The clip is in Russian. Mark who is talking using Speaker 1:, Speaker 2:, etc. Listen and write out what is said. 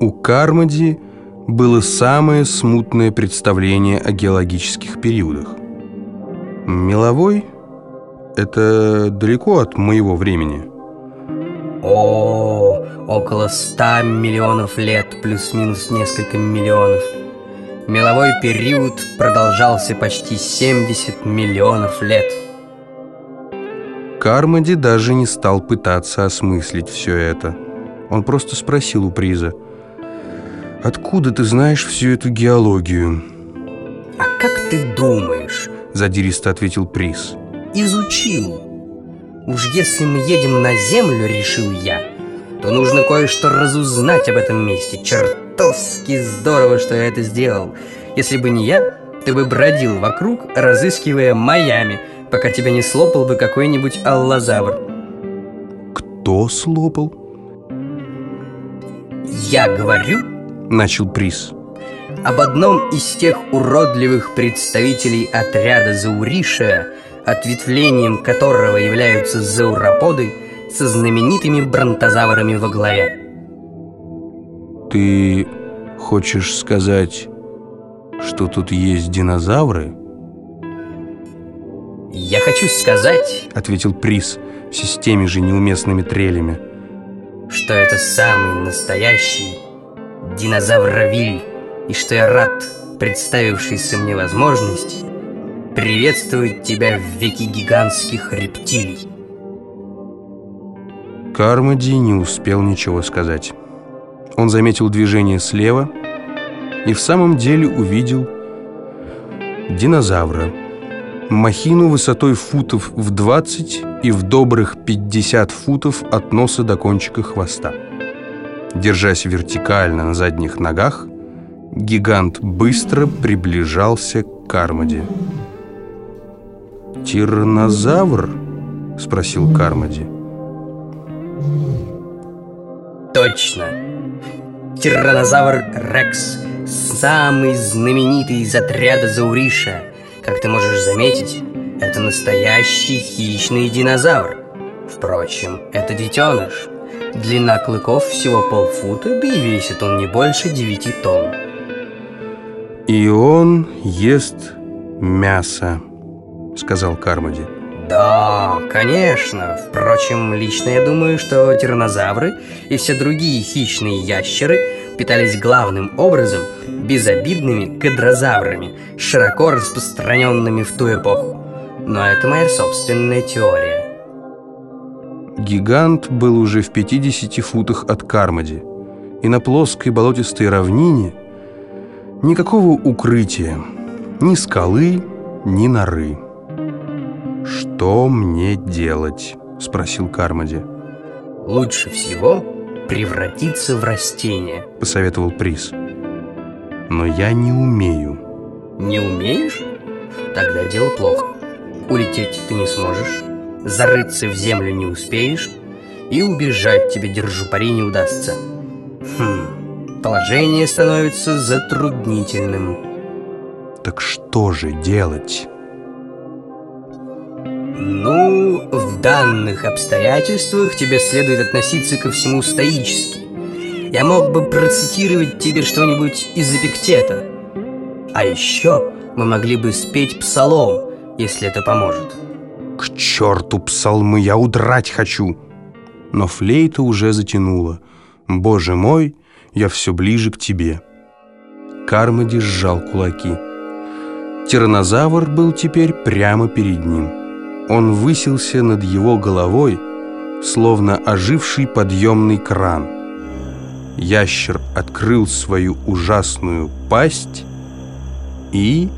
Speaker 1: У Кармоди было самое смутное представление о геологических периодах. Меловой — это далеко от моего времени.
Speaker 2: О, около ста миллионов лет, плюс-минус несколько миллионов. Меловой период продолжался почти 70 миллионов лет.
Speaker 1: Кармоди даже не стал пытаться осмыслить все это. Он просто спросил у Приза, «Откуда ты знаешь всю эту геологию?»
Speaker 2: «А как ты думаешь?»
Speaker 1: – задиристо ответил Приз.
Speaker 2: «Изучил. Уж если мы едем на Землю, решил я, то нужно кое-что разузнать об этом месте. Чертовски здорово, что я это сделал. Если бы не я, ты бы бродил вокруг, разыскивая Майами, пока тебя не слопал бы какой-нибудь аллозавр.
Speaker 1: Кто слопал?
Speaker 2: Я говорю, начал Приз, об одном из тех уродливых представителей отряда Зауриша, ответвлением которого являются зауроподы со знаменитыми бронтозаврами во главе.
Speaker 1: Ты хочешь сказать, что тут есть динозавры?
Speaker 2: «Я хочу сказать», —
Speaker 1: ответил Приз все с теми же неуместными трелями,
Speaker 2: «что это самый настоящий динозавровиль, и что я рад представившейся мне возможности приветствовать тебя в веке гигантских рептилий».
Speaker 1: Кармоди не успел ничего сказать. Он заметил движение слева и в самом деле увидел динозавра. Махину высотой футов в 20 и в добрых 50 футов от носа до кончика хвоста. Держась вертикально на задних ногах, гигант быстро приближался к Кармоди. «Тиранозавр?» — спросил Кармоди.
Speaker 2: «Точно! Тиранозавр Рекс, самый знаменитый из отряда Зауриша. Как ты можешь заметить, это настоящий хищный динозавр. Впрочем, это детеныш. Длина клыков всего полфута, да и весит он не больше девяти тонн.
Speaker 1: «И он ест мясо», — сказал Кармоди.
Speaker 2: Да, конечно. Впрочем, лично я думаю, что тиранозавры и все другие хищные ящеры питались главным образом безобидными кадрозаврами, широко распространенными в ту эпоху. Но это моя собственная теория.
Speaker 1: Гигант был уже в 50 футах от Кармоди, и на плоской болотистой равнине никакого укрытия, ни скалы, ни норы. «Что мне делать?» – спросил Кармоди.
Speaker 2: «Лучше всего превратиться в растение», –
Speaker 1: посоветовал Приз. «Но я не умею».
Speaker 2: «Не умеешь? Тогда дело плохо. Улететь ты не сможешь, зарыться в землю не успеешь, и убежать тебе, держу пари, не удастся. Хм, положение становится затруднительным».
Speaker 1: «Так что же делать?»
Speaker 2: Ну, в данных обстоятельствах тебе следует относиться ко всему стоически. Я мог бы процитировать тебе что-нибудь из Эпиктета. А еще мы могли бы спеть псалом, если это поможет.
Speaker 1: К черту псалмы, я удрать хочу. Но флейта уже затянула. Боже мой, я все ближе к тебе. Кармоди сжал кулаки. Тиранозавр был теперь прямо перед ним. Он высился над его головой, словно оживший подъемный кран. Ящер открыл свою ужасную пасть и